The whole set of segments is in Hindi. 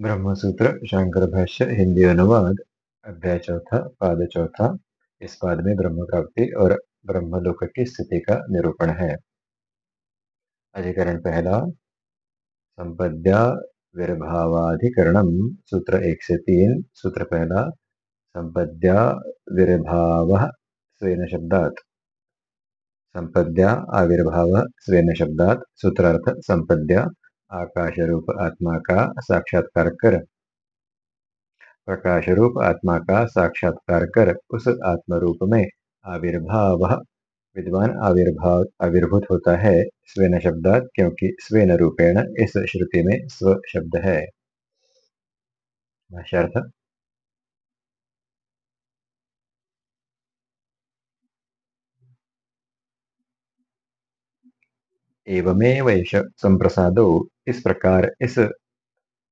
ब्रह्मसूत्र, शंकर भाष्य, हिंदी अनुवाद, अध्याय चौथा, पाद चौथा, इस पाद में ब्रह्म प्राप्ति और ब्रह्मलोक की स्थिति का निरूपण है। अधिकरण पहला, संपद्या विर्भावाधिकरण, सूत्र एक से तीन, सूत्र पहला, संपद्या विर्भाव स्वेन शब्दात। संपद्या आविर्भाव स्वेन शब्दात, सूत्रार्थ संपद्या आकाश रूप आत्मा का साक्षात्कार कर। प्रकाश रूप आत्मा का साक्षात्कार कर। उस आत्म रूप में आविर्भाव, विद्वान आविर्भाव आविर्भूत होता है स्वेन शब्दात, क्योंकि स्वेन रूपेण इस श्रुति में स्व शब्द है। एवमेव संप्रसादो इस प्रकार इस,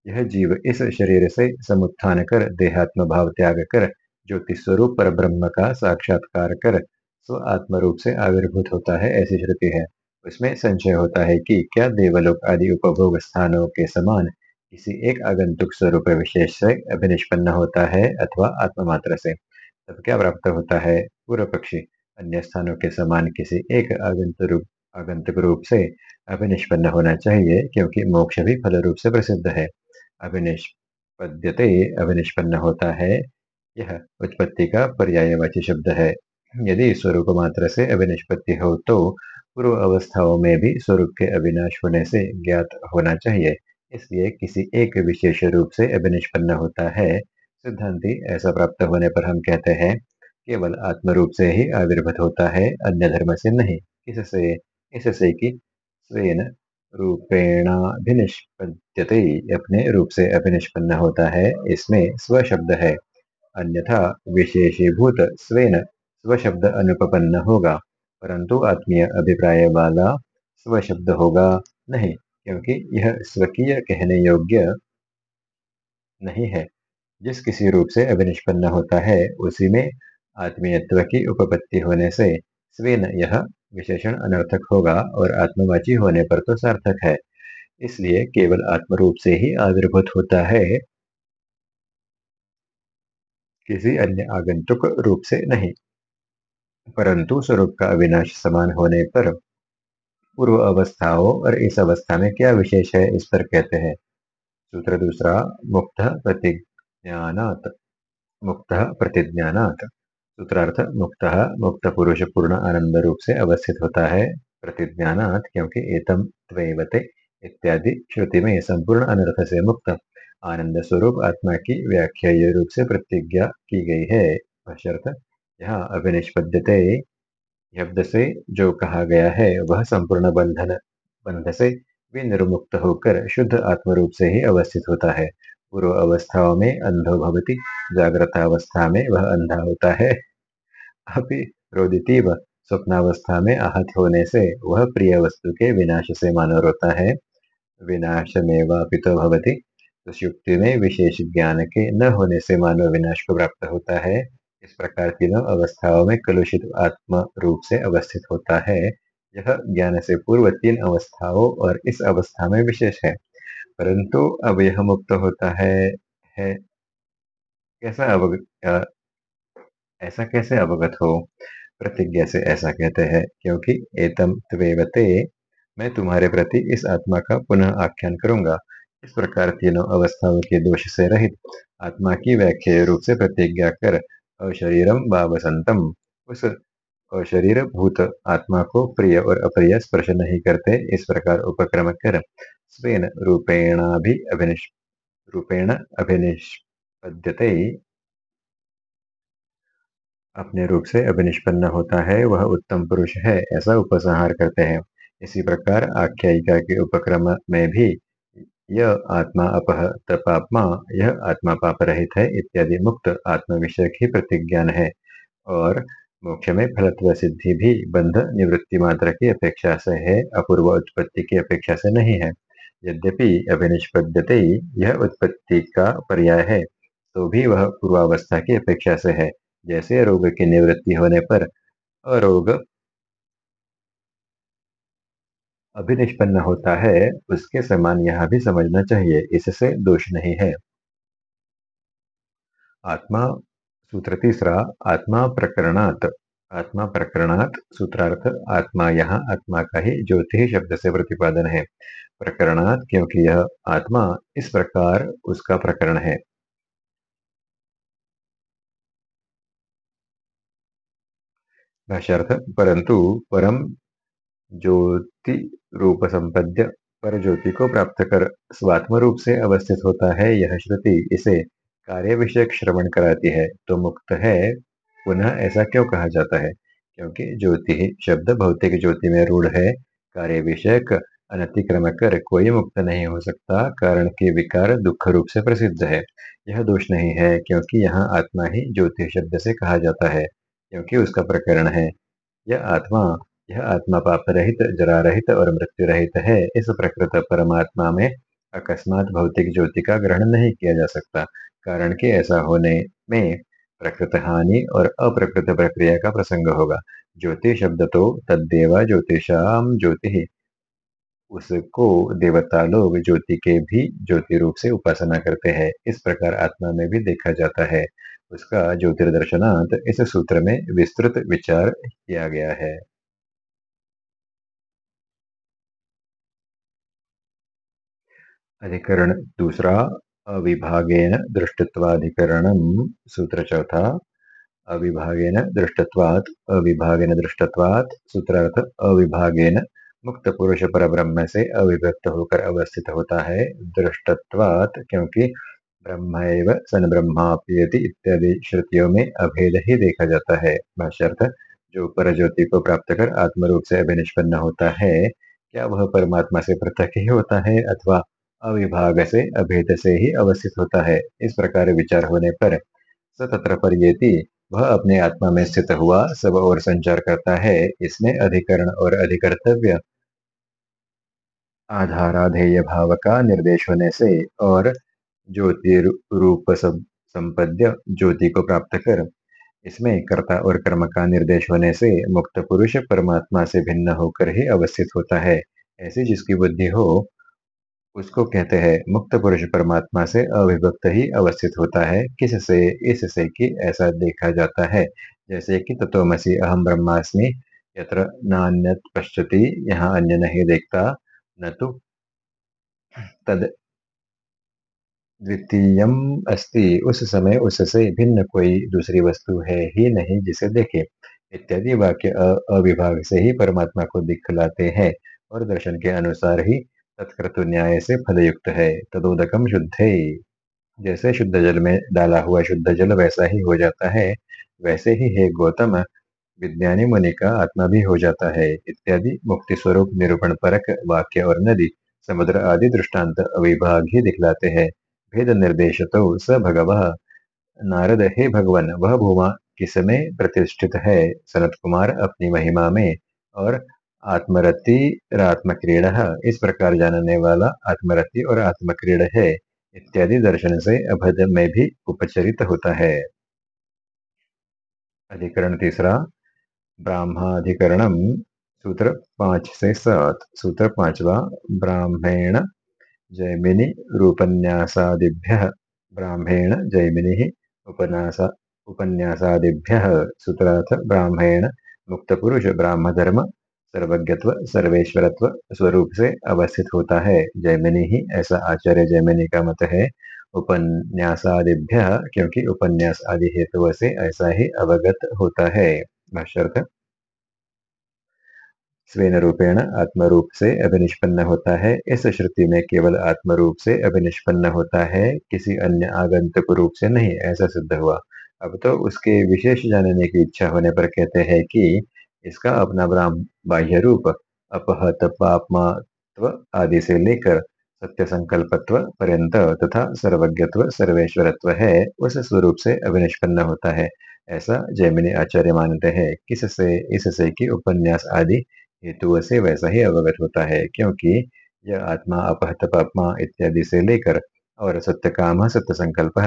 यह जीव इस शरीर से समुत्थान कर, देहात्म भाव त्याग कर, ज्योति स्वरूप पर ब्रह्म का साक्षात्कार कर, स्व आत्म रूप से आविर्भूत होता है, ऐसी श्रुति है। उसमें संशय होता है कि क्या देवलोक आदि उपभोग स्थानों के समान किसी एक आगंतुक स्वरूप विशेष से अभिनिष्पन्न होता है अथवा आत्ममात्र से? तब क्या प्राप्त होता है? पूर्व पक्षी अन्य स्थानों के समान किसी एक आगंतुक आगंतुक रूप से अभिनिष्पन्न होना चाहिए, क्योंकि मोक्ष भी फल रूप से प्रसिद्ध है। अभिनिष्पद्यते अभिनिष्पन्न होता है, यह उत्पत्ति का पर्यायवाची शब्द है। यदि स्वरूप मात्र से अभिनिष्पत्ति हो तो पूर्व अवस्थाओं में भी स्वरूप के अविनाश होने से ज्ञात होना चाहिए। इसलिए किसी एक विशेष रूप से अभिनिष्पन्न होता है, सिद्धांति ऐसा प्राप्त होने पर हम कहते हैं, केवल आत्म रूप से ही आविर्भूत होता है, अन्य धर्म से नहीं। इससे इससे कि स्वेन रूपेणाभिनिष्पद्यते। अपने रूप से अभिनिष्पन्न होता है, इसमें स्व शब्द है। अन्यथा विशेषीभूत स्वेन स्व शब्द अनुपन्न होगा, परंतु आत्मीय अभिप्राय वाला स्व शब्द होगा नहीं, क्योंकि यह स्वकीय कहने योग्य नहीं है। जिस किसी रूप से अभिनिष्पन्न होता है, उसी में आत्मीयत्व की उपपत्ति होने से स्वेन यह विशेषण अनर्थक होगा और आत्मवाची होने पर तो सार्थक है। इसलिए केवल आत्मरूप से ही आविर्भूत होता है। किसी अन्य आगंतुक रूप से नहीं, परंतु स्वरूप का अविनाश समान होने पर पूर्व अवस्थाओं और इस अवस्था में क्या विशेष है, इस पर कहते हैं। सूत्र दूसरा, मुक्त प्रतिज्ञानात मुक्त प्रतिज्ञानात। सूत्रार्थ मुक्त मुक्त पुरुष पूर्ण आनंद रूप से अवस्थित होता है प्रतिज्ञानात, क्योंकि एतम त्वते इत्यादि श्रुति में संपूर्ण अनर्थ से मुक्त आनंद स्वरूप आत्मा की व्याख्या रूप से प्रतिज्ञा की गई है। यहाँ अभिनिष्पद्यते शब्द से जो कहा गया है, वह संपूर्ण बंधन बंध से विनिर्मुक्त होकर शुद्ध आत्म रूप से ही अवस्थित होता है। पूर्व अवस्थाओं में अंधो भवती जागृत अवस्था में वह अंधा होता है। अभी रोदिती व स्वप्नावस्था में आहत होने से वह प्रिय वस्तु के विनाश से मानो रोता है। विनाश में पितो भवती। तो युक्ति में विशेष ज्ञान के न होने से मानव विनाश को प्राप्त होता है। इस प्रकार तीनों अवस्थाओं में कलुषित आत्म रूप से अवस्थित होता है। यह ज्ञान से पूर्व तीन अवस्थाओं और इस अवस्था में विशेष है। परंतु अब यह मुक्त होता है, है। कैसा अवगत ऐसा कैसे अवगत हो? प्रतिज्ञा से ऐसा कहते हैं, क्योंकि एतम त्वेवते, मैं तुम्हारे प्रति इस आत्मा का पुनः आख्यान करूँगा। इस प्रकार तीनों अवस्थाओं के दोष से रहित आत्मा की व्याख्या रूप से प्रतिज्ञा कर अशरीरम व वसंतम उस अशरीर भूत आत्मा को प्रिय और अप्रिय स्पर्श नहीं करते। इस प्रकार उपक्रम कर स्वेन रूपेणाभि अभिनिष रूपेण अभिनिष्पद्यते। अपने रूप से अभिनिष्पन्न होता है, वह उत्तम पुरुष है, ऐसा उपसंहार करते हैं। इसी प्रकार आख्यायिका के उपक्रम में भी यह आत्मा अपहत पापमा यह आत्मा पाप रहित है, इत्यादि मुक्त आत्म विषय ही प्रतिज्ञान है। और मोक्ष में फलत्व सिद्धि भी बंध निवृत्ति मात्र की अपेक्षा से है, अपूर्व उत्पत्ति की अपेक्षा से नहीं है। यद्यपि अभिनिष्पद्यते यह उत्पत्ति का पर्याय है तो भी वह पूर्वावस्था की अपेक्षा से है। जैसे रोग की निवृत्ति होने पर अरोग अभिनिष्पन्न होता है, उसके समान यह भी समझना चाहिए, इससे दोष नहीं है। आत्मा सूत्र तीसरा, आत्मा प्रकरणात आत्मा प्रकरणात सूत्रार्थ, आत्मा यहाँ, आत्मा का ही ज्योति शब्द से प्रतिपादन है। प्रकरणात क्योंकि यह आत्मा इस प्रकार उसका प्रकरण है। भाष्यार्थ परंतु परम ज्योति रूप संपद्य पर ज्योति को प्राप्त कर स्वात्म रूप से अवस्थित होता है, यह श्रुति इसे कार्य विषय श्रवण कराती है। तो मुक्त है, पुनः ऐसा क्यों कहा जाता है? क्योंकि ज्योति शब्द भौतिक ज्योति में रूढ़ है। कार्य विषयक अनतिक्रम कर कोई मुक्त नहीं हो सकता, कारण के विकार दुख रूप से प्रसिद्ध है। यह दोष नहीं है, क्योंकि यहाँ आत्मा ही ज्योति शब्द से कहा जाता है। क्योंकि उसका प्रकरण है। यह आत्मा यह आत्मा पाप रहित जरा रहित और मृत्यु रहित है। इस प्रकृत परमात्मा में अकस्मात भौतिक ज्योति का ग्रहण नहीं किया जा सकता। कारण कि ऐसा होने में प्रकृत हानि और अप्रकृत प्रक्रिया का प्रसंग होगा। ज्योति शब्द तो तद्देवा ज्योतिषाम ज्योति। उसको देवता लोग ज्योति के भी ज्योति रूप से उपासना करते हैं। इस प्रकार आत्मा में भी देखा जाता है। उसका ज्योतिर्दर्शनांत इस सूत्र में विस्तृत विचार किया गया है। अधिकरण दूसरा, अविभागेन दृष्टत्वाधिकरणम सूत्र चौथा, अविभागेन दृष्टत्वात् अविभागेन दृष्टत्वात्, सूत्रार्थ, अविभागेन मुक्त पुरुष पर ब्रह्म से अविभक्त होकर अवस्थित होता है दृष्टत्वात्, क्योंकि ब्रह्म सन ब्रह्माप्यति इत्यादि श्रुतियों में अभेद ही देखा जाता है। भाष्यर्थ, जो पर ज्योति को प्राप्त कर आत्म रूप से अभिनिष्पन्न होता है, क्या वह परमात्मा से पृथक ही होता है अथवा अविभाग से, अभेद से ही अवस्थित होता है? इस प्रकार विचार होने पर सतत्र परियेति वह अपने आत्मा में स्थित हुआ, सब और संचार करता है। इसमें अधिकरण और अधिकर्तव्य आधाराधेय भाव का निर्देश होने से और ज्योति रूप संपद्य ज्योति को प्राप्त कर। इसमें कर्ता और कर्म का निर्देश होने से मुक्त पुरुष परमात्मा से भिन्न होकर ही अवस्थित होता है। ऐसी जिसकी बुद्धि हो, उसको कहते हैं, मुक्त पुरुष परमात्मा से अविभक्त ही अवस्थित होता है। किससे? इससे कि ऐसा देखा जाता है, जैसे कि तत्वमसी अहम ब्रह्मास्मि, यत्र नान्यत पश्यति, यहाँ अन्य नहीं देखता, न तो तद द्वितीय अस्ति। उस समय उससे भिन्न कोई दूसरी वस्तु है ही नहीं जिसे देखे। इत्यादि वाक्य अविभाग से ही परमात्मा को दिखलाते हैं और दर्शन के अनुसार ही तत्कृत न्याय से फलयुक्त है। तदोदकम शुद्ध। जैसे शुद्ध जल में डाला हुआ शुद्ध जल वैसा ही हो जाता है। वैसे ही है गौतम, विज्ञानी मुनि का आत्मा भी हो जाता है। इत्यादि मुक्ति स्वरूप निरूपण परक वाक्य और नदी, समुद्र आदि दृष्टांत अविभाग ही दिखलाते हैं। भेद निर्देश तो स भगव। नारद, हे भगवान, वह भूमा किसमें प्रतिष्ठित है? सनत कुमार, अपनी महिमा में और आत्मरति आत्मक्रीड़ इस प्रकार जानने वाला आत्मरति और आत्मक्रीड़ है। इत्यादि दर्शन से अभद में भी उपचरित होता है। अधिकरण तीसरा, ब्राह्माधिकरणम, सूत्र पाँच से सात। सूत्र पांचवा, ब्राह्मण जैमिनि रूपन्यासादिभ्य ब्राह्मेण जैमिनि उपन्यासा उपन्यासादिभ्य सूत्रार्थ ब्राह्मण मुक्त पुरुष ब्राह्म धर्म सर्वज्ञत्व सर्वेश्वरत्व स्वरूप से अवस्थित होता है। जैमिनी ही ऐसा आचार्य जैमिनी का मत है। उपन्यासादिभ्य क्योंकि उपन्यास आदि हेतु से ऐसा ही अवगत होता है। भाष्यर्थ स्वेन रूपेण आत्मरूप से अभिनिष्पन्न होता है। इस श्रुति में केवल आत्मरूप से अभिनिष्पन्न होता है, किसी अन्य आगंतुक रूप से नहीं, ऐसा सिद्ध हुआ। अब तो उसके विशेष जानने की इच्छा होने पर कहते हैं कि इसका अपना ब्राह्म बाह्य रूप, अपहत पापमात्व आदि से लेकर सत्य संकल्पत्व पर्यंत तथा सर्वज्ञत्व, सर्वेश्वरत्व है, उस स्वरूप से अभिनिष्पन्न होता है। ऐसा जैमिनी आचार्य मानते हैं, किससे, इससे कि उपन्यास आदि हेतु से वैसा ही अवगत होता है क्योंकि यह आत्मा अपहत पापमा इत्यादि से लेकर और सत्य काम सत्य संकल्प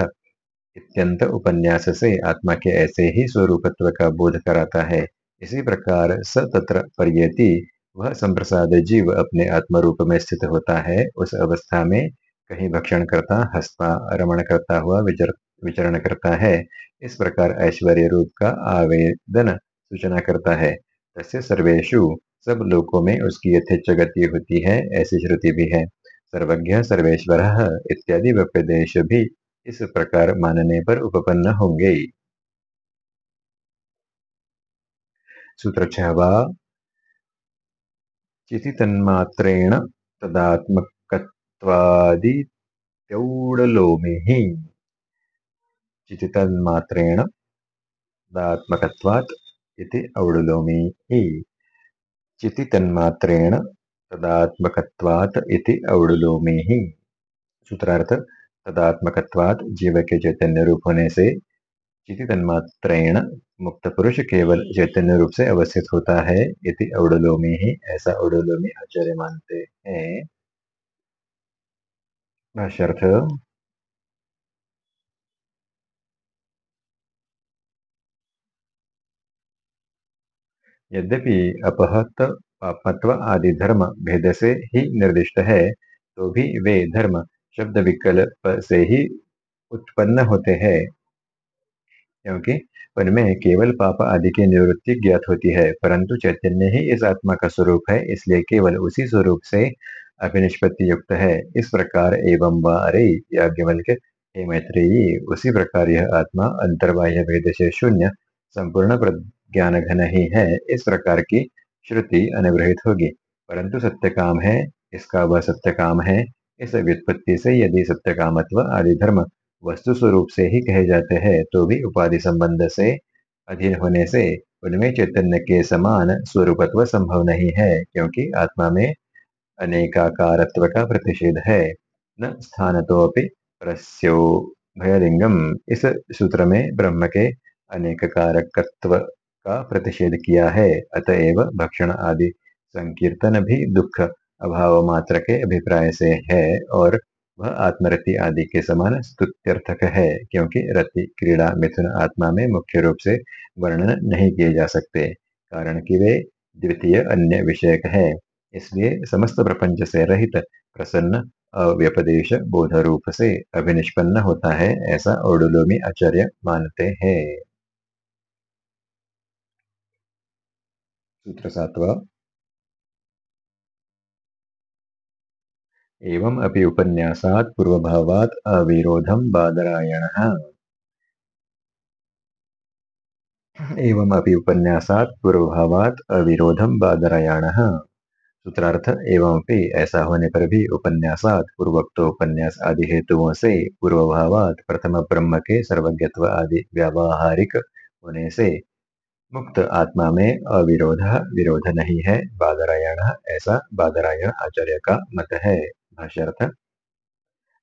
इत्यंत उपन्यास से आत्मा के ऐसे ही स्वरूपत्व का बोध कराता है। इसी प्रकार स तत्र पर्यति वह संप्रसाद जीव अपने आत्म रूप में स्थित होता है। उस अवस्था में कहीं भक्षण करता हंसता रमण करता हुआ विचर, विचरण करता है। इस प्रकार ऐश्वर्य रूप का आवेदन सूचना करता है। तस्य सर्वेशु सब लोकों में उसकी यथेच गति होती है, ऐसी श्रुति भी है। सर्वज्ञ, सर्वेश्वर इत्यादि व्यपदेश भी इस प्रकार मानने पर उपपन्न होंगे। सूत्र छहवा चिति तन्मात्रेण तदात्मकत्वादित्यौडलोमे चिति तन्मात्रेण तदात्मकत्वात् इति औडलोमी ही चिति तन्मात्रेण तदात्मकत्वात् इति औडलोमी ही। सूत्रार्थ, तदात्मकत्वात् जीव के चैतन्य रूप होने से चिति तन्मात्रेण मुक्त पुरुष केवल चैतन्य रूप से अवस्थित होता है इति औडलोमी ही। ऐसा औडलोमी आचार्य मानते हैं। भाष्यर्थ यद्यपि अपहत पापत्व आदि धर्म भेद से ही निर्दिष्ट है तो भी वे धर्म शब्द विकल्प से ही उत्पन्न होते हैं। क्योंकि उनमें केवल पाप आदि की निवृत्ति ज्ञात होती है, परंतु चैतन्य ही इस आत्मा का स्वरूप है, इसलिए केवल उसी स्वरूप से अभिनिष्पत्ति युक्त है। इस प्रकार एवं वारे याज्ञवल्क हे मैत्रेयी, उसी प्रकार यह आत्मा अंतर्बाह्य भेद से शून्य, संपूर्ण प्रज्ञान घन ही है, इस प्रकार की श्रुति अनुग्रहित होगी। परंतु सत्य काम है, इसका वह सत्य काम है, इस व्युत्पत्ति से यदि सत्य कामत्व आदि धर्म वस्तु स्वरूप से ही कहे जाते हैं तो भी उपाधि संबंध से अधीन होने से उनमें चैतन्य के समान स्वरूपत्व संभव नहीं है, क्योंकि आत्मा में अनेकाकारत्व का प्रतिषेध है। न स्थान तो प्रस्यो भयलिंगम। इस सूत्र में ब्रह्म के अनेक कारकत्व का प्रतिषेध किया है। अतएव भक्षण आदि संकीर्तन भी दुख अभाव मात्र के अभिप्राय से है और वह आत्मरति आदि के समान स्तुत्यर्थक है, क्योंकि रति, क्रीड़ा, मिथुन आत्मा में मुख्य रूप से वर्णन नहीं किए जा सकते, कारण कि वे द्वितीय अन्य विषयक है। इसलिए समस्त प्रपंच से रहित प्रसन्न, अव्यपदेश बोध रूप से अभिनिष्पन्न होता है, ऐसा ओडुलोमी आचार्य मानते हैं। सूत्र सातवा एवं अपि उपन्यासात् पूर्वभावात् अविरोधं बादरायणः। एवं अपि उपन्यासात् पूर्वभावात् अविरोधम बादरायणः। सूत्रार्थ एवं भी ऐसा होने पर भी उपन्यासात पूर्वोक्त उपन्यास आदि हेतुओं से पूर्वभावात प्रथम ब्रह्म के सर्वज्ञत्व आदि व्यावहारिक होने से मुक्त आत्मा में अविरोध, विरोध नहीं है। बादरायण, ऐसा बादरायण आचार्य का मत है। भाष्यर्थ,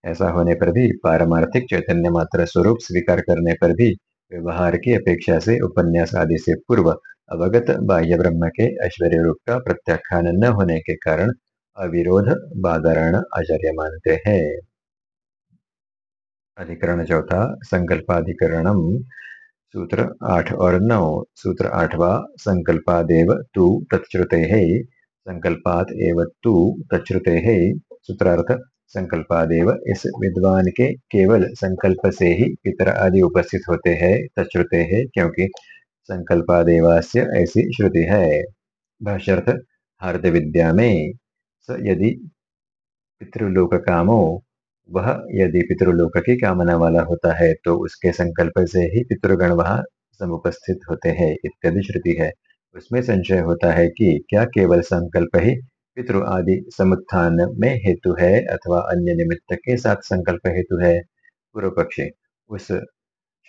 ऐसा होने पर भी पारमार्थिक चैतन्य मात्र स्वरूप स्वीकार करने पर भी व्यवहार की अपेक्षा से उपन्यास आदि से पूर्व अवगत बाह्य ब्रह्म के ऐश्वर्य रूप का प्रत्याख्यान न होने के कारण अविरोध बादरण आचार्य मानते हैं। अधिकरण चौथा, संकल्पाधिकरणम। सूत्र आठ और नौ। सूत्र आठवा, संकल्पादेव तु तत्श्रुते, संकल्पात एव तु तच्छ्रुते सूत्रार्थ, संकल्पादेव इस विद्वान के केवल संकल्प से ही पितर आदि उपस्थित होते हैं तच्छ्रुते है क्योंकि संकल्पादेवास्य ऐसी श्रुति है। भाष्यर्थ हार्द विद्या में, स यदि पितृलोक कामो वह यदि पितृलोक की कामना वाला होता है तो उसके संकल्प से ही पितृगण वहाँ समुपस्थित होते हैं, इत्यादि श्रुति है। उसमें संशय होता है कि क्या केवल संकल्प ही पितृ आदि समुत्थान में हेतु है, अथवा अन्य निमित्त के साथ संकल्प हेतु है? पूर्व पक्षी उस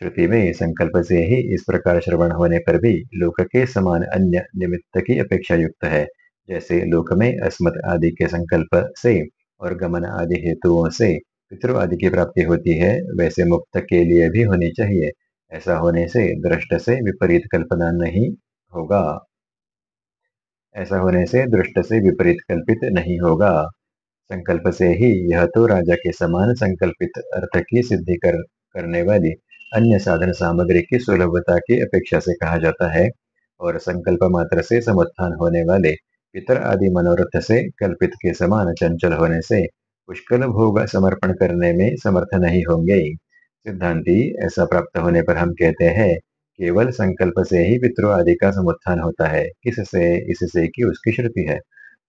श्रुति में संकल्प से ही इस प्रकार श्रवण होने पर भी लोक के समान अन्य निमित्त की अपेक्षा युक्त है, जैसे लोक में अस्मत आदि के संकल्प से और गमन आदि हेतुओं से। पितृ आदि की प्राप्ति होती है, वैसे मुक्त के लिए भी होनी चाहिए। ऐसा होने से दृष्ट से विपरीत कल्पना नहीं होगा। ऐसा होने से दृष्ट से विपरीत कल्पित नहीं होगा। संकल्प से ही यह तो राजा के समान संकल्पित अर्थ की सिद्धि कर, करने वाली अन्य साधन सामग्री की सुलभता की अपेक्षा से कहा जाता है और संकल्प मात्र से समुत्थान होने वाले पितर आदि मनोरथ से कल्पित के समान चंचल होने से पुष्कल भोग समर्पण करने में समर्थ नहीं होंगे। सिद्धांति ऐसा प्राप्त होने पर हम कहते हैं, केवल संकल्प से ही पितृ आदि का समुत्थान होता है। किससे? इससे कि उसकी श्रुति है।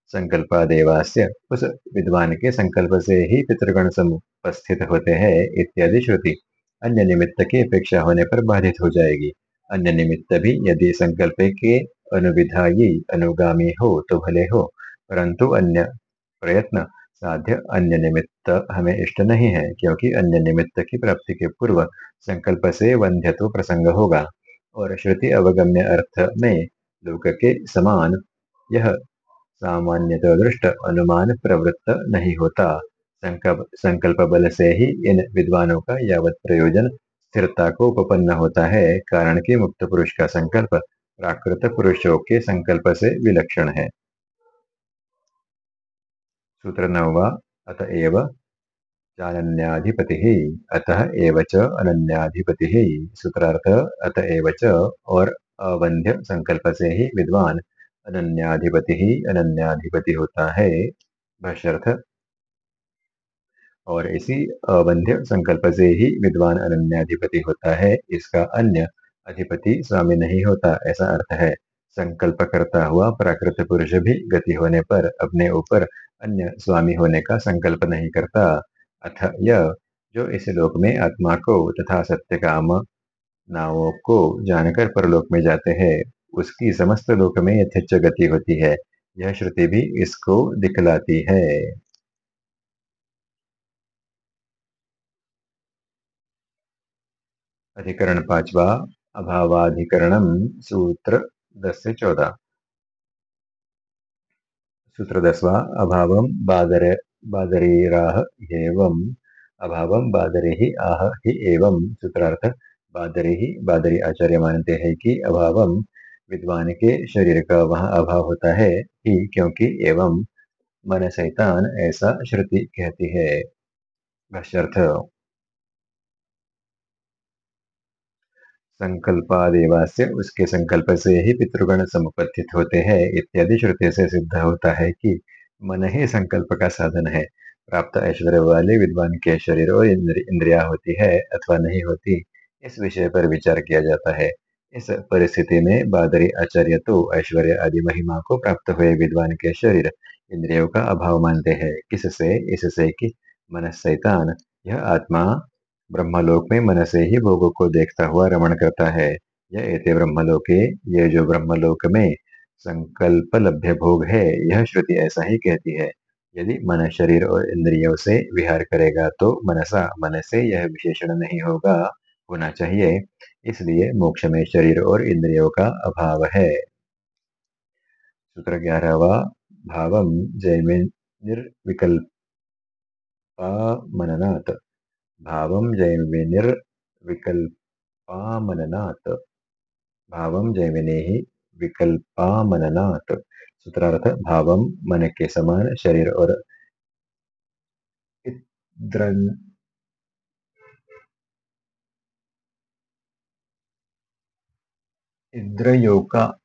संकल्पादेवास्य उस विद्वान के संकल्प से ही पितृगण समुपस्थित होते हैं इत्यादि श्रुति। अन्य निमित्त की अपेक्षा होने पर बाधित हो जाएगी। अन्य निमित्त भी यदि संकल्प के अनुविधायी, अनुगामी हो तो भले हो, परंतु अन्य प्रयत्न साध्य अन्य निमित्त हमें इष्ट नहीं है, क्योंकि अन्य निमित्त की प्राप्ति के पूर्व संकल्प से वंध्यत्व प्रसंग होगा। और श्रुति अवगम्य अर्थ में लोक के समान यह सामान्यतः दृष्ट अनुमान प्रवृत्त नहीं होता। संकल्प संकल्प बल से ही इन विद्वानों का यावत प्रयोजन स्थिरता को उपपन्न होता है, कारण कि मुक्त पुरुष का संकल्प प्राकृत पुरुषों के संकल्प से विलक्षण है। सूत्र नववा अतएव चान्याधिपति अतः एव च सूत्रार्थ अतएव च और अवंध्य संकल्प से ही विद्वान अनन्याधिपति ही अनन्याधिपति होता है। भाष्यर्थ। और इसी अवंध्य संकल्प से ही विद्वान अनन्याधिपति होता है। इसका अन्य अधिपति स्वामी नहीं होता, ऐसा अर्थ है। संकल्प करता हुआ, प्राकृत पुरुष भी गति होने पर अपने ऊपर अन्य स्वामी होने का संकल्प नहीं करता। अथ यह जो इस लोक में आत्मा को तथा सत्य काम नावों को जानकर परलोक में जाते हैं, उसकी समस्त लोक में यथेच गति होती है। यह श्रुति भी इसको दिखलाती है। अधिकरण पांचवा अभावाधिकरणम सूत्र दस से चौदह सूत्र दसवा अभाव बादर बादरीराह एवं अभाव बादरी ही आह ही एवं सूत्रार्थ बादरी ही बादरी आचार्य मानते हैं कि अभाव विद्वान के शरीर का वहाँ अभाव होता है ही क्योंकि एवं मन सैतान ऐसा श्रुति कहती है भाष्यर्थ संकल्पादेवास्य, उसके संकल्प से ही पितृगण समुपस्थित होते हैं, इत्यादि श्रुति से सिद्ध होता है कि मन ही संकल्प का साधन है। प्राप्त ऐश्वर्य वाले, विद्वान के शरीर और इंद्रिया होती है अथवा नहीं होती, इस विषय पर विचार किया जाता है। इस परिस्थिति में बादरी, आचार्य तो ऐश्वर्य आदि महिमा को प्राप्त हुए विद्वान के शरीर, इंद्रियों का अभाव मानते हैं। किससे? इससे कि मन शैतान, यह आत्मा ब्रह्मलोक में मन से ही भोगों को देखता हुआ रमण करता है। यह एते ब्रह्मलोके, ये जो ब्रह्मलोक में संकल्प लभ्य भोग है, यह श्रुति ऐसा ही कहती है। यदि मन शरीर और इंद्रियों से विहार करेगा तो मनसा मन से यह विशेषण नहीं होगा, होना चाहिए। इसलिए मोक्ष में शरीर और इंद्रियों का अभाव है। सूत्र ग्यारहवा भावम जयमिन निर्विकल्पा मननाथ भावम जैमिनिर्विकल्पामननात् भावम जैमिने ही विकल्पामननात्। सूत्रार्थ भावम मन के समान, शरीर और इंद्रियों का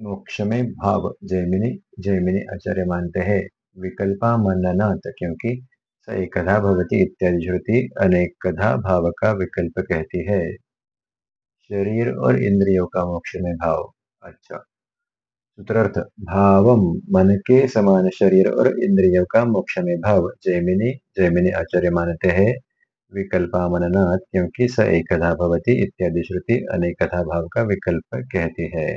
मोक्ष में भाव जैमिनी जैमिनी आचार्य मानते हैं विकल्पा मननाथ क्योंकि स एकधा भवती इत्यादि श्रुति अनेकधा भाव का विकल्प कहती है। शरीर और इंद्रियों का मोक्ष में भाव। अच्छा। सूत्रार्थ भावम मन के समान शरीर और इंद्रियों का मोक्ष में भाव। जैमिनी जैमिनी आचार्य मानते हैं विकल्पा मननाथ क्योंकि स एकधा भवती इत्यादि श्रुति अनेकधा भाव का विकल्प कहती है।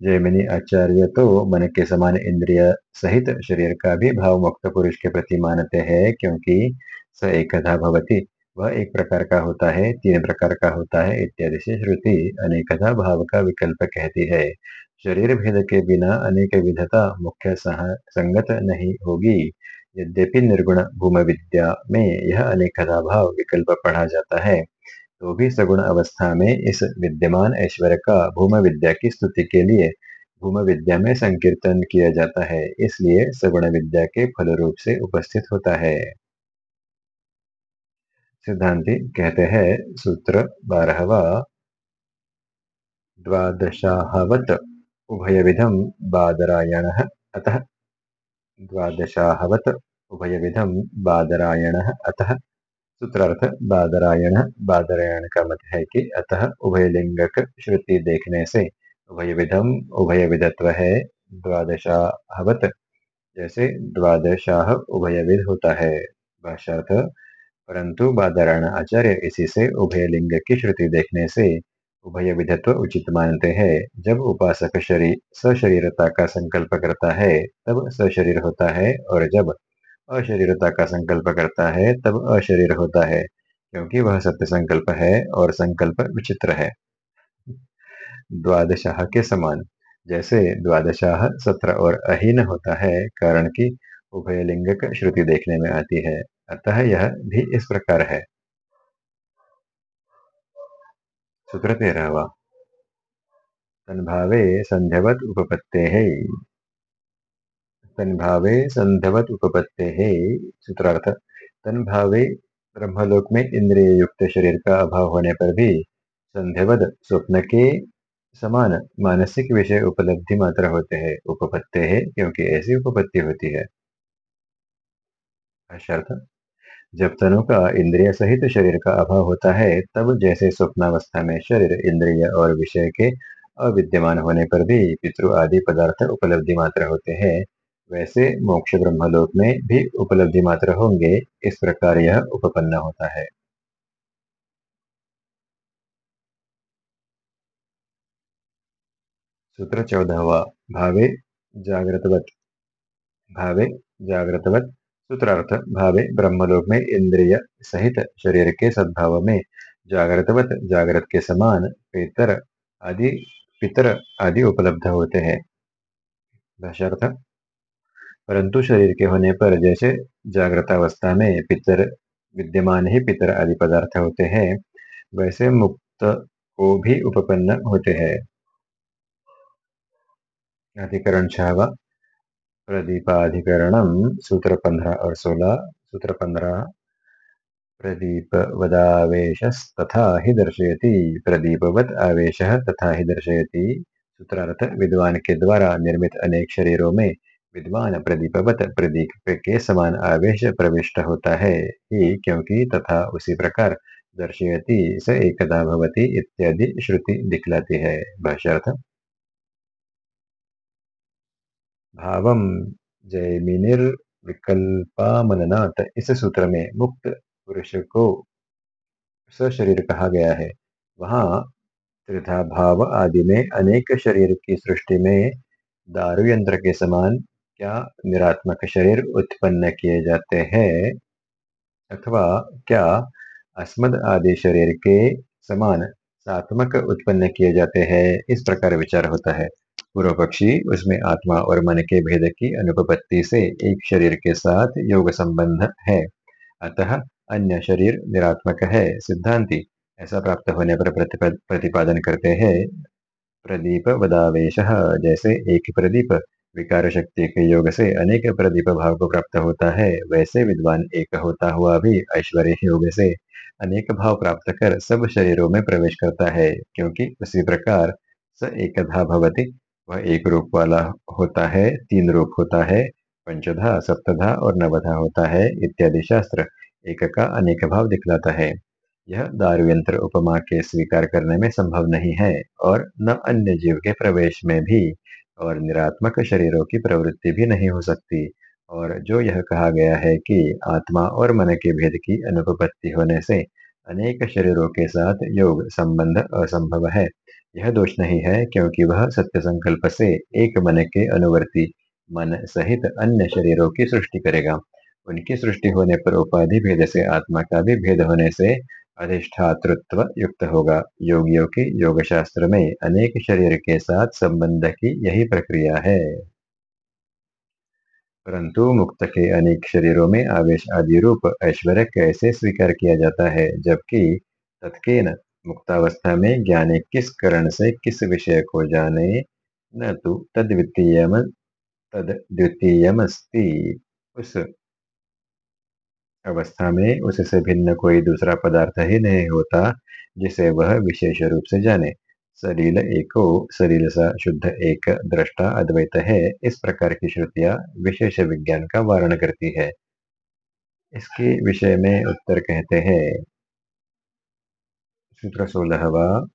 जयमिनी आचार्य तो मन के समान इंद्रिय सहित शरीर का भी भाव मुक्त पुरुष के प्रति मानते हैं, क्योंकि स एकधा भवती। वह एक प्रकार का होता है, तीन प्रकार का होता है, इत्यादि से श्रुति अनेकधा भाव का विकल्प कहती है। शरीर भेद के बिना अनेक विधता मुख्य संगत नहीं होगी। यद्यपि निर्गुण भूम विद्या में यह अनेकधा भाव विकल्प पढ़ा जाता है। तो भी सगुण अवस्था में इस विद्यमान ऐश्वर्य का भूम विद्या की स्तुति के लिए भूम विद्या में संकीर्तन किया जाता है। इसलिए सगुण विद्या के फल रूप से उपस्थित होता है। सिद्धांति कहते हैं, सूत्र बारहवा, द्वादशाहवत् उभयविधं बादरायण अतः, द्वादशाहवत् उभयविधं बादरायण अतः सूत्रार्थ बादरायण बादरायण का मत है कि अतः उभयलिंगक श्रुति देखने से उभय विधम उभय विधत्व है द्वादशाहवत। जैसे द्वादशाह उभयविध होता है भाषार्थ परंतु बादरायण आचार्य इसी से उभय लिंग की श्रुति देखने से उभय विधत्व उचित मानते हैं। जब उपासक शरीर सशरीरता का संकल्प करता है, तब सशरीर होता है और जब अशरीरता का संकल्प करता है, तब अशरीर होता है, क्योंकि वह सत्य संकल्प है और संकल्प विचित्र है। द्वादशाह के समान, जैसे द्वादशाह सत्र और अहीन होता है, कारण कि उभय लिंगक श्रुति देखने में आती है, अतः यह भी इस प्रकार है। सूत्र तेरहवा। तन्भावे संध्यवत उपपत्ते है तन्भावे संध्यवत उपपत्ते है सूत्रार्थ। तन्भावे ब्रह्मलोक में इंद्रिय युक्त शरीर का अभाव होने पर भी संध्यवद स्वप्न के समान मानसिक विषय उपलब्धि मात्र होते हैं, उपपत्ते है, क्योंकि ऐसी उपपत्ति होती है। जब तनु का इंद्रिय सहित शरीर का अभाव होता है, तब जैसे स्वप्नावस्था में शरीर इंद्रिय और विषय के अविद्यमान होने पर भी पितृ आदि पदार्थ उपलब्धि मात्र होते हैं वैसे मोक्ष ब्रह्मलोक में भी उपलब्धि मात्र होंगे, इस प्रकार यह उपपन्न होता है। सूत्र चौदहवा, भावे जागृतवत। भावे जागृतवत, सूत्रार्थ, भावे ब्रह्मलोक में इंद्रिय सहित शरीर के सद्भाव में जागृतवत, जागृत के समान पितर आदि पितर आदि उपलब्ध होते हैं। परंतु शरीर के होने पर जैसे जागृत अवस्था में पितर, विद्यमान ही पितर आदि पदार्थ होते हैं, वैसे मुक्त को भी उपपन्न होते हैं। अधिकरण छावा प्रदीपाधिकरणम सूत्र पंद्रह और सोलह, सूत्र पंद्रह प्रदीपवदावेशस्तथा हि दर्शयति, प्रदीपवत आवेश तथा ही दर्शयति, सूत्रार्थ विद्वान के द्वारा निर्मित अनेक शरीरों में विद्वान प्रदीपवत प्रदीप के समान आवेश प्रविष्ट होता है। ही क्योंकि तथा उसी प्रकार दर्शयति, स एकदा भवति इत्यादि श्रुति दिखलाती है। भाष्यार्थ। भावम जैमिनिर्विकल्पामननाथ इस सूत्र में मुक्त पुरुष को सशरीर कहा गया है। वहाँ त्रिधा भाव आदि में अनेक शरीर की सृष्टि में दारु यंत्र के समान क्या निरात्मक शरीर उत्पन्न किए जाते हैं? अथवा क्या अस्मद आदि शरीर के समान सात्मक उत्पन्न किए जाते हैं? इस प्रकार विचार होता है। पूर्व पक्षी उसमें आत्मा और मन के भेद की अनुपपत्ति से एक शरीर के साथ योग संबंध है। अतः अन्य शरीर निरात्मक है। सिद्धांति, ऐसा प्राप्त होने पर प्रतिपादन करते हैं। प्रदीप वदावेश जैसे एक प्रदीप विकार शक्ति के योग से अनेक प्रदीप भाव को प्राप्त होता है। वैसे विद्वान एक होता हुआ भी ऐश्वर्य योग से अनेक भाव प्राप्त कर सब शरीरों में प्रवेश करता है, क्योंकि उसी प्रकार स एकधा भवती, वह एक रूप वाला होता है, तीन रूप होता है, पंचधा, सप्तधा और नवधा होता है इत्यादि शास्त्र एक का अनेक भाव दिखलाता है। यह दारुयंत्र उपमा के स्वीकार करने में संभव नहीं है और न अन्य जीव के प्रवेश में भी और निरात्मक शरीरों की प्रवृत्ति भी नहीं हो सकती। और जो यह कहा गया है कि आत्मा और मन के भेद की अनुपपत्ति होने से अनेक शरीरों के साथ योग संबंध असंभव है। यह दोष नहीं है क्योंकि वह सत्य संकल्प से एक मन के अनुवर्ती मन सहित अन्य शरीरों की सृष्टि करेगा। उनकी सृष्टि होने पर उपाधि भेद से आत्मा का भी भेद होने से अधिष्ठातृत्व युक्त होगा। योगियों की योग शास्त्र में अनेक शरीर के साथ संबंध की यही प्रक्रिया है। परंतु मुक्त के अनेक शरीरों में आवेश आदि रूप ऐश्वर्य कैसे स्वीकार किया जाता है, जबकि तत्केन मुक्तावस्था में ज्ञानी किस करण से किस विषय को जाने, न तो तद्वितीय तद द्वितीयमस्ति उस अवस्था में उससे भिन्न कोई दूसरा पदार्थ ही नहीं होता, जिसे वह विशेष रूप से जाने। सलिल एको सलिल सा शुद्ध, एक दृष्टा अद्वैत है। इस प्रकार की श्रुतियाँ विशेष विज्ञान का वारण करती है। इसके विषय में उत्तर कहते हैं। सूत्र सोलहवा।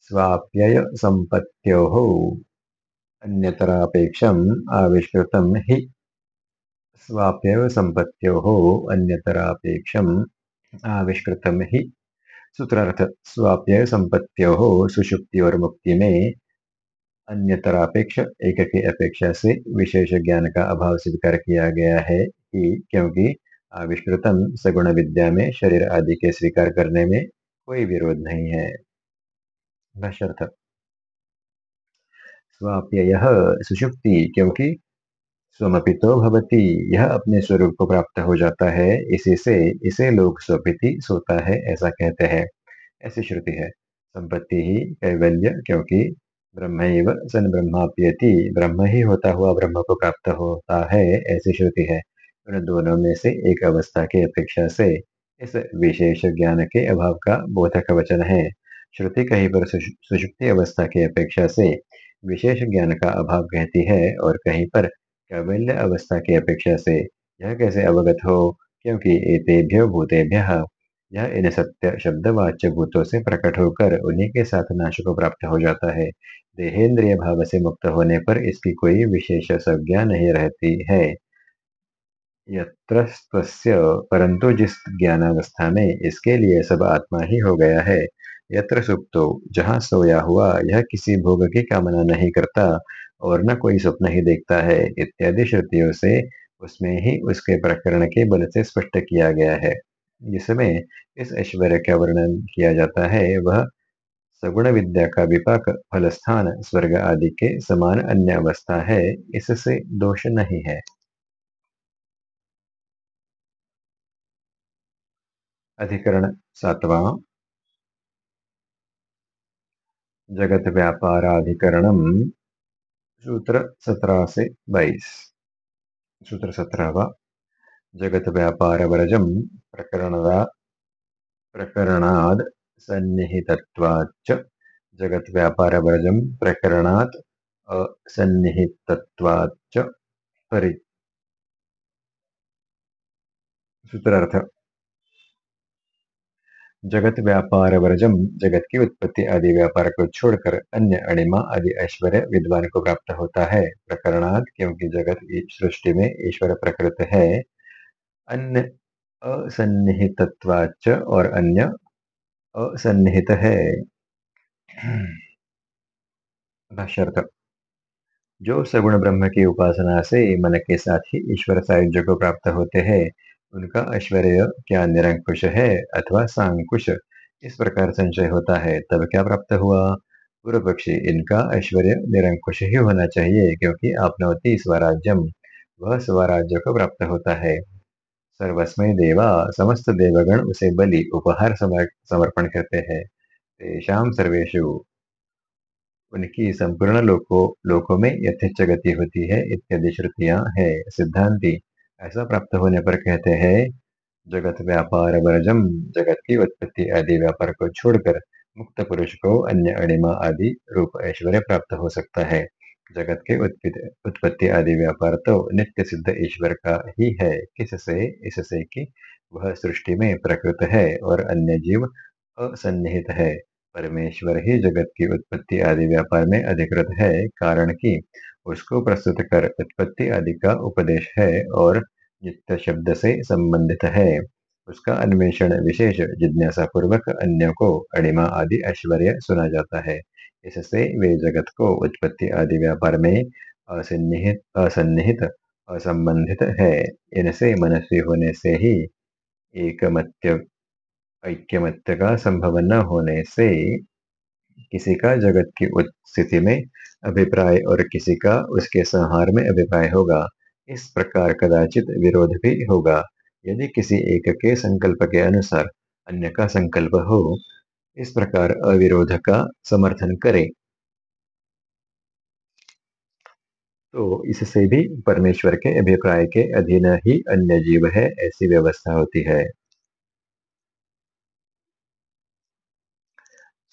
स्वाप्यय संपत्त्योः अन्यतरापेक्षम् आविष्कृतम हि स्वाप्यव संपत्त्योः अन्यतरापेक्षम् आविष्कृतम ही। सूत्रार्थ स्वाप्य संपत्तियों सुषुप्ति और मुक्ति में अन्यतरापेक्ष एक की अपेक्षा से विशेष ज्ञान का अभाव स्वीकार किया गया है कि क्योंकि आविष्कृतम सगुण विद्या में, शरीर आदि के स्वीकार करने में कोई विरोध नहीं है। स्वाप्य सुषुप्ति क्योंकि स्वमपितो भवती। यह अपने स्वरूप को प्राप्त हो जाता है। इसी से, इसे लोग स्वपिति सोता है, ऐसा कहते हैं। ऐसी श्रुति है। संपत्ति ही कैवल्य, क्योंकि ब्रह्म सन ब्रह्माप्यति ब्रह्म ही होता हुआ ब्रह्म को प्राप्त होता है, ऐसी श्रुति है। उन दोनों में से एक अवस्था की अपेक्षा से इस विशेष ज्ञान के अभाव का बोधक वचन है। श्रुति कहीं पर सुषुप्ति अवस्था की अपेक्षा से विशेष ज्ञान का अभाव कहती है और कहीं पर कैवल्य अवस्था की अपेक्षा से यह कैसे अवगत हो? क्योंकि एतेभ्य भूतेभ्य, यह इन सत्य शब्दवाच्य भूतों से प्रकट होकर उन्हीं के साथ नाश को प्राप्त हो जाता है। देहेंद्रिय भाव से मुक्त होने पर इसकी कोई विशेष संज्ञा नहीं रहती है। यत्र परंतु जिस ज्ञानावस्था में इसके लिए सब आत्मा ही हो गया है, यत्र सुप्तो, जहाँ सोया हुआ यह किसी भोग की कामना नहीं करता और न कोई स्वप्न ही देखता है, इत्यादि श्रुतियों से उसमें ही उसके प्रकरण के बल से स्पष्ट किया गया है। जिसमें इस ऐश्वर्य का वर्णन किया जाता है, वह सगुण विद्या का विपाक, फलस्थान, स्वर्ग आदि के समान अन्य अवस्था है, इससे दोष नहीं है। अधिकरण सातवा। जगत व्यापाराधिकरणम सूत्र सत्रह से बाईस सूत्र सत्रहवा जगत व्यापार व्रजम प्रकरणदा प्रकरणाद सन्निहितत्वाच्च जगत व्यापार व्रजम प्रकरणात् असन्निहितत्वाच्च परि सूत्रार्थ जगत व्यापार वर्जम जगत की उत्पत्ति आदि व्यापार को छोड़कर अन्य अणिमा आदि ऐश्वर्य विद्वान को प्राप्त होता है। प्रकरणाद क्योंकि जगत सृष्टि में ईश्वर प्रकृत है, अन्य असन्निहितत्वाच और अन्य असन्निहित है। जो सगुण ब्रह्म की उपासना से मन के साथ ही ईश्वर सायुज्य को प्राप्त होते हैं उनका ऐश्वर्य, क्या निरंकुश है अथवा सांकुश? इस प्रकार संशय होता है? तब क्या प्राप्त हुआ? पूर्व पक्षी इनका ऐश्वर्य निरंकुश ही होना चाहिए, क्योंकि आपनौती स्वराज्यम, वह स्वराज्य को प्राप्त होता है। सर्वस्मय देवा, समस्त देवगण उसे बलि, उपहार समर्पण करते हैं। तेषाम सर्वेशु उनकी संपूर्ण लोको, लोकों में यथेच गति होती है, इत्यादि श्रुतियाँ है। सिद्धांति ऐसा प्राप्त होने पर कहते हैं, जगत व्यापार वर्जम जगत की उत्पत्ति आदि व्यापार को छोड़कर मुक्त पुरुष को अन्य अणिमा आदि रूप ऐश्वर्य प्राप्त हो सकता है। जगत के उत्पत्ति आदि व्यापार तो नित्य सिद्ध ईश्वर का ही है। किससे? इससे कि वह सृष्टि में प्रकृत है और अन्य जीव असन्निहित है। परमेश्वर ही जगत की उत्पत्ति आदि व्यापार में अधिकृत है, कारण कि उसको प्रस्तुत कर उत्पत्ति आदि का उपदेश है और नित्य शब्द से संबंधित है। उसका अन्वेषण विशेष जिज्ञासा पूर्वक अन्य को अणिमा आदि ऐश्वर्य सुना जाता है। इससे वे जगत को उत्पत्ति आदि व्यापार में असन्निहित असन्निहित, असंबंधित है। इनसे मनस्वी होने से ही एकमत्य, ऐक्यमत्य का संभव न होने से किसी का जगत की स्थिति में अभिप्राय और किसी का उसके संहार में अभिप्राय होगा। इस प्रकार कदाचित विरोध भी होगा। यदि किसी एक के संकल्प के अनुसार अन्य का संकल्प हो, इस प्रकार अविरोध का समर्थन करे। तो इससे भी परमेश्वर के अभिप्राय के अधीन ही अन्य जीव है, ऐसी व्यवस्था होती है।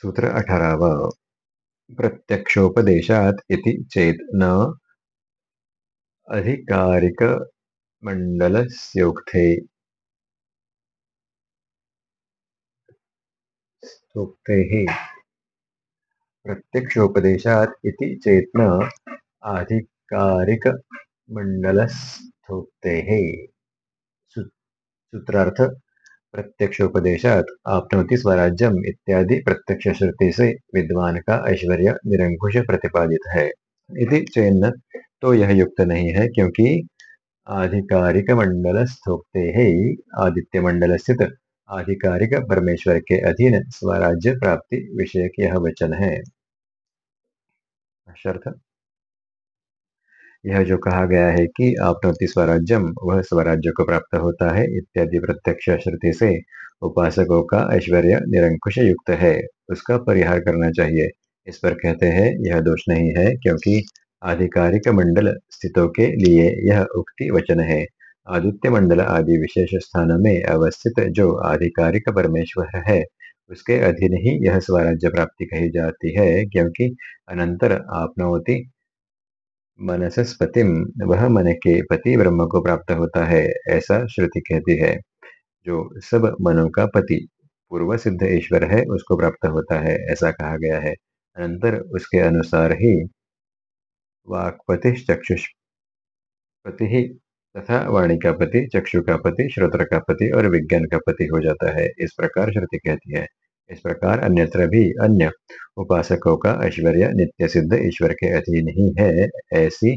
सूत्र अठारहवा प्रत्यक्षोपदेशात् चेत् न। अधिकारिकमण्डलस्योक्ते। सूक्तेः प्रत्यक्षोपदेशात् इति चेत् न। आधिकारिकमण्डलस्थोक्तेः सूत्रार्थ प्रत्यक्षोपदेशात् आपनोति स्वराज्यम इत्यादि प्रत्यक्ष श्रुति से विद्वान का ऐश्वर्य निरंकुश प्रतिपादित है। इति चेन्न तो यह युक्त नहीं है क्योंकि आधिकारिक मंडल स्थोक्ते ही आदित्य मंडल स्थित आधिकारिक परमेश्वर के अधीन स्वराज्य प्राप्ति विषय यह वचन है। यह जो कहा गया है कि आपनोति स्वराज्यम, वह स्वराज्य को प्राप्त होता है इत्यादि प्रत्यक्ष श्रुति से उपासकों का ऐश्वर्य निरंकुश युक्त है। उसका परिहार करना चाहिए। इस पर कहते हैं, यह दोष नहीं है क्योंकि आधिकारिक मंडल स्थितों के लिए यह उक्ति वचन है। आदित्य मंडल आदि विशेष स्थान में अवस्थित जो आधिकारिक परमेश्वर है, उसके अधीन ही यह स्वराज्य प्राप्ति कही जाती है क्योंकि अनंतर आपनोति मनसस्पतिम वह मन के पति ब्रह्म को प्राप्त होता है, ऐसा श्रुति कहती है। जो सब मनों का पति पूर्व सिद्ध ईश्वर है, उसको प्राप्त होता है, ऐसा कहा गया है। अनंतर उसके अनुसार ही वाक्पति चक्षुष्पति ही तथा वाणी का पति, चक्षु का पति, श्रोत्र का पति और विज्ञान का पति हो जाता है। इस प्रकार श्रुति कहती है। इस प्रकार अन्यत्र भी अन्य उपासकों का ऐश्वर्य नित्य सिद्ध ईश्वर के अधीन ही है, ऐसी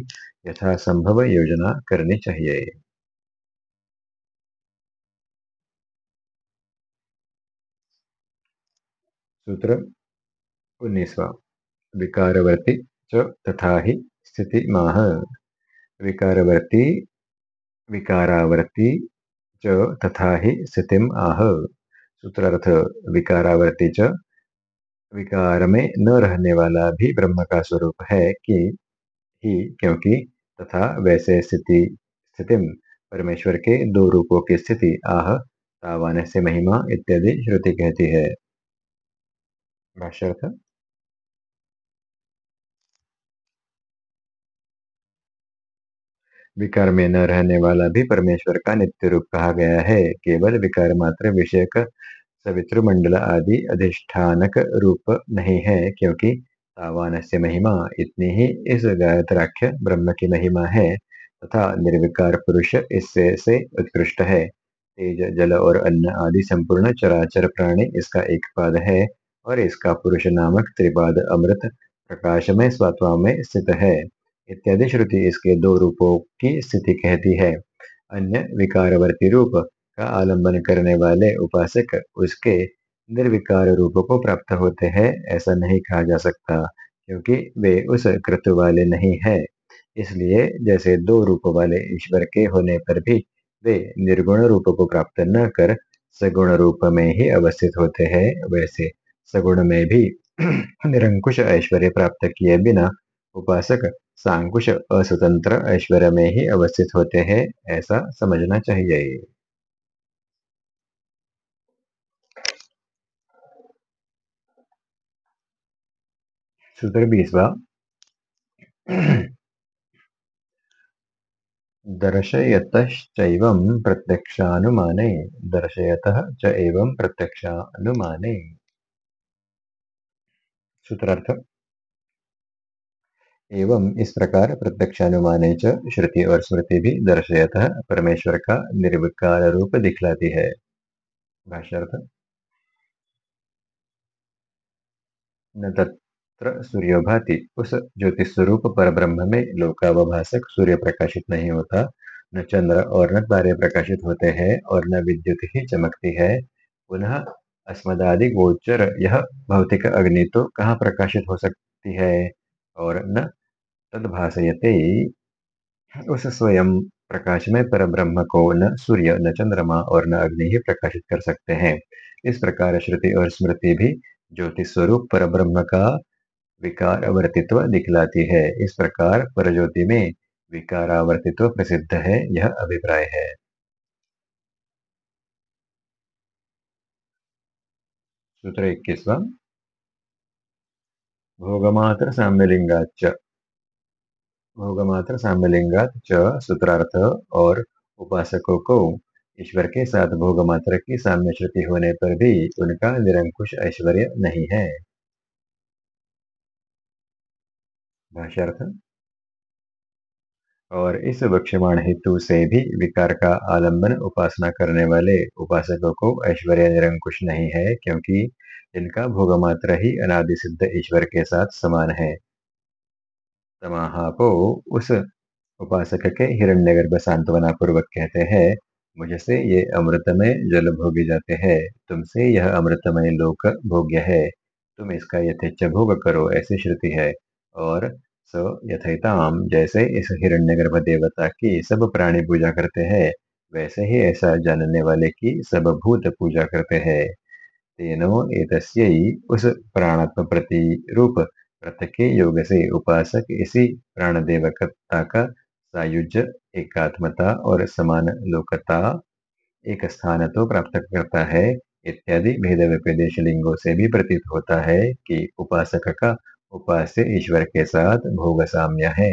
यथासंभव योजना करनी चाहिए। सूत्र उन्नीसवा। विकारवर्ती च तथा ही स्थिति माह विकारवर्ती, विकारावर्ती च तथा ही स्थितिम आह सूत्रार्थ विकारावर्ती च। विकार में न रहने वाला भी ब्रह्म का स्वरूप है कि ही, क्योंकि तथा वैसे स्थिति स्थिति परमेश्वर के दो रूपों की स्थिति, आह तावान से महिमा इत्यादि श्रुति कहती है। भाष्यर्थ। विकार में न रहने वाला भी परमेश्वर का नित्य रूप कहा गया है। केवल विकार मात्र विषय का सवितृमंडल आदि अधिष्ठानक रूप नहीं है, क्योंकि तावान से महिमा इतनी ही इस गायत्राख्य ब्रह्म की महिमा है, तथा निर्विकार पुरुष इससे से उत्कृष्ट है। तेज जल और अन्न आदि संपूर्ण चराचर प्राणी इसका एक पाद है, और इसका पुरुष नामक त्रिपाद अमृत प्रकाश में स्वत्वा में स्थित है। इत्यादि श्रुति इसके दो रूपों की स्थिति कहती है। अन्य विकारवर्ती रूप का आलंबन करने वाले उपासक उसके निर्विकार रूप को प्राप्त होते हैं, ऐसा नहीं कहा जा सकता, क्योंकि वे उस कृत वाले नहीं है। इसलिए जैसे दो रूप वाले ईश्वर के होने पर भी वे निर्गुण रूप को प्राप्त न कर सगुण रूप में ही अवस्थित होते हैं, वैसे सगुण में भी निरंकुश ऐश्वर्य प्राप्त किए बिना उपासक सांकुश अस्वतंत्र ऐश्वर्य में ही अवस्थित होते हैं, ऐसा समझना चाहिए। सूत्र बीसवा। दर्शयतश्चैवं प्रत्यक्षानुमाने, दर्शयतः च सूत्रार्थ। एवं इस प्रकार प्रत्यक्षानुमाने च श्रुति और स्मृति भी दर्शयतः परमेश्वर का निर्विकार रूप दिखलाती है। न तत्र सूर्यो भाति, उस ज्योतिष स्वरूप पर ब्रह्म में लोकावभाषक सूर्य प्रकाशित नहीं होता, न चंद्र और न तारे प्रकाशित होते हैं और न विद्युत ही चमकती है। पुनः अस्मदादि गोचर यह भौतिक अग्नि तो कहाँ प्रकाशित हो सकती है? और न तदभाषयते उस स्वयं प्रकाश में पर ब्रह्म को न सूर्य, न चंद्रमा और न अग्नि ही प्रकाशित कर सकते हैं। इस प्रकार श्रुति और स्मृति भी ज्योति स्वरूप पर ब्रह्म का विकारावर्तित्व दिखलाती है। इस प्रकार परज्योति में विकारावर्तित्व प्रसिद्ध है, यह अभिप्राय है। सूत्र इक्कीसवा। भोगमात्र साम्यलिंगाच भोगमात्र साम्यलिंगात च सूत्रार्थ और उपासकों को ईश्वर के साथ भोगमात्र की साम्य श्रुति होने पर भी उनका निरंकुश ऐश्वर्य नहीं है। भाष्यार्थ। और इस वक्षमाण हेतु से भी विकार का आलंबन उपासना करने वाले उपासकों को ऐश्वर्य निरंकुश नहीं है, क्योंकि इनका भोगमात्र ही अनादि सिद्ध ईश्वर के साथ समान है। तमाहा को उस उपासक के हिरण्यगर्भ सांत्वना पूर्वक कहते हैं, मुझसे ये अमृतमय जल भोगे जाते हैं, तुमसे यह अमृतमय लोक भोग्य है। तुम इसका यथेच्छ भोग करो, ऐसी श्रुति है। और सो यथैताम, जैसे इस हिरण्यगर्भ देवता की सब प्राणी पूजा करते हैं, वैसे ही ऐसा जानने वाले की सब भूत पूजा करते हैं। तेनो एतस्यै उस प्राणात्म प्रतिरूप रथ के योग से उपासक इसी प्राणदेवकता का सायुज्य, एकात्मता और समान लोकता एक स्थान तो प्राप्त करता है। इत्यादि भेद विपदेश लिंगों से भी प्रतीत होता है कि उपासक का उपास्य ईश्वर के साथ भोग साम्य है।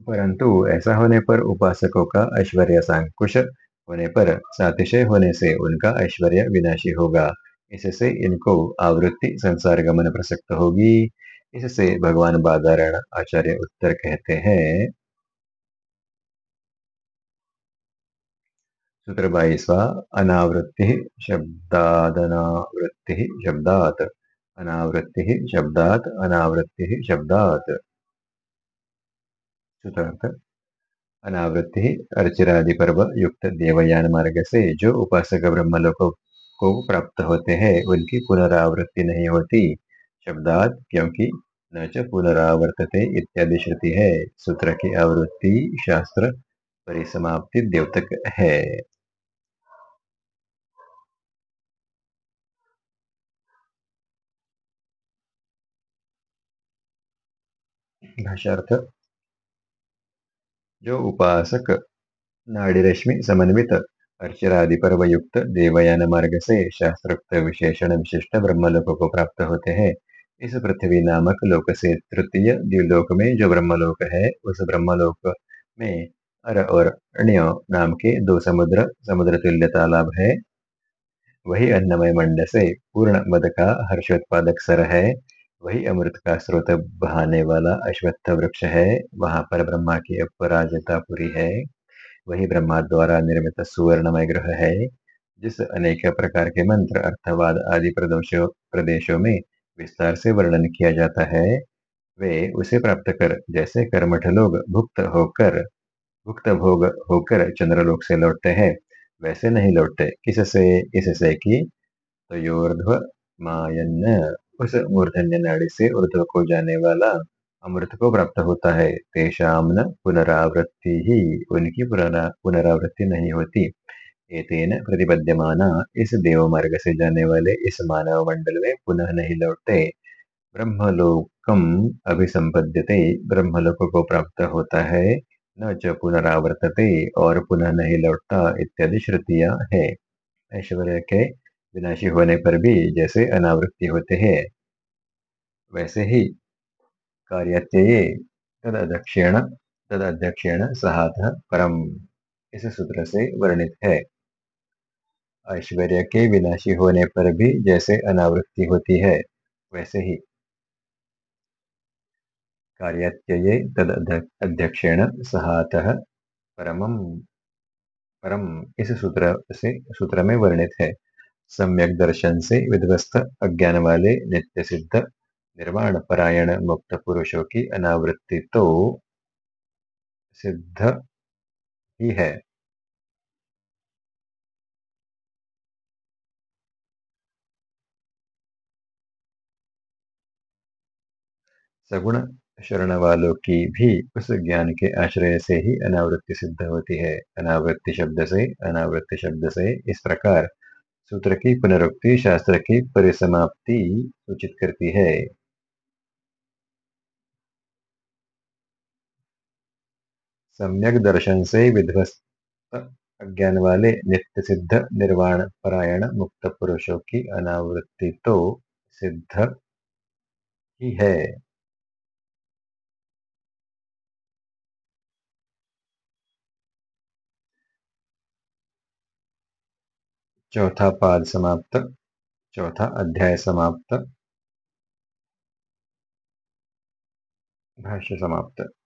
परंतु ऐसा होने पर उपासकों का ऐश्वर्य सांकुश होने पर सातिशय होने से उनका ऐश्वर्य विनाशी होगा। इससे इनको आवृत्ति संसार गमन प्रसक्त होगी। इससे भगवान बादारण आचार्य उत्तर कहते हैं। सूत्र बाईसवा, अनावृत्ति शब्दादनावृत्ति शब्दात। अनावृत्ति शब्दात अनावृत्ति शब्दात। सूत्रार्थ, अनावृत्ति अर्चरादि पर्व युक्त देवयान मार्ग से जो उपासक ब्रह्मलोक को प्राप्त होते हैं, उनकी पुनरावृत्ति नहीं होती। शब्दात, क्योंकि न च पुनरावर्तते इत्यादि श्रुति है। सूत्र की आवृत्ति शास्त्र परिसमाप्ति द्योतक है। भाषार्थ जो उपासक नाड़ी रश्मि समन्वित अर्चरादि पर्व युक्त देवयान मार्ग से शास्त्रोक्त विशेषण विशिष्ट ब्रह्मलोक को प्राप्त होते हैं। इस पृथ्वी नामक लोक से तृतीय द्व्युलोक में जो ब्रह्मलोक है, उस ब्रह्मलोक में अर और अण्य नाम के दो समुद्र समुद्र तुल्य तालाब है। वही अन्नमय मंड से पूर्ण मद का हर्षोत्पादक सर है। वही अमृत का स्रोत बहाने वाला अश्वत्थ वृक्ष है। वहाँ पर ब्रह्मा की अपराजता अपराजतापुरी है। वही ब्रह्मा द्वारा निर्मित सुवर्णमय ग्रह है, जिस अनेक प्रकार के मंत्र, अर्थवाद आदि प्रदेशों प्रदेशों में विस्तार से वर्णन किया जाता है। वे उसे प्राप्त कर, जैसे कर्मठ लोग भुक्त होकर, भुक्त भोग होकर चंद्रलोक से लौटते हैं, वैसे नहीं लौटते। किससे? इससे कि तयोर्ध्व मायन उस मूर्धन्य नाड़ी से ऊर्ध्व को जाने वाला अमृत को प्राप्त होता है। तेषाम न पुनरावृत्ति ही उनकी पुनरावृत्ति नहीं होती। एतेन प्रतिपद्यमाना इस देव मार्ग से जाने वाले इस मानव मंडल में पुनः नहीं लौटते। ब्रह्मलोकम अभिसंपद्यते। ब्रह्मलोक को प्राप्त होता है। न च पुनरावर्तते और पुनः नहीं लौटता इत्यादि श्रुतियाँ है। ऐश्वर्य के विनाशी होने पर भी जैसे अनावृत्ति होते हैं, वैसे ही कार्यत्यये तदध्यक्षेण तदध्यक्षेण सहातः परम। इस सूत्र से वर्णित है। ऐश्वर्य के विनाशी होने पर भी जैसे अनावृत्ति होती है, वैसे ही। कार्यत्यये तद अध्यक्षेण सहातः परमम। परम इस सूत्र से, सूत्र में वर्णित है। सम्यक दर्शन से विध्वस्त अज्ञान वाले नित्य सिद्ध निर्वाण परायण मुक्त पुरुषों की अनावृत्ति तो सिद्ध ही है। सगुण शरण वालों की भी उस ज्ञान के आश्रय से ही अनावृत्ति सिद्ध होती है। अनावृत्ति शब्द से, अनावृत्ति शब्द से इस प्रकार सूत्र की पुनरुक्ति शास्त्र की परिसमाप्ति सूचित करती है। सम्यक दर्शन से विध्वस्त अज्ञान वाले नित्य सिद्ध निर्वाण परायण मुक्त पुरुषों की अनावृत्ति तो सिद्ध ही है। चौथा पाद समाप्त, चौथा अध्याय समाप्त। भाष्य समाप्त।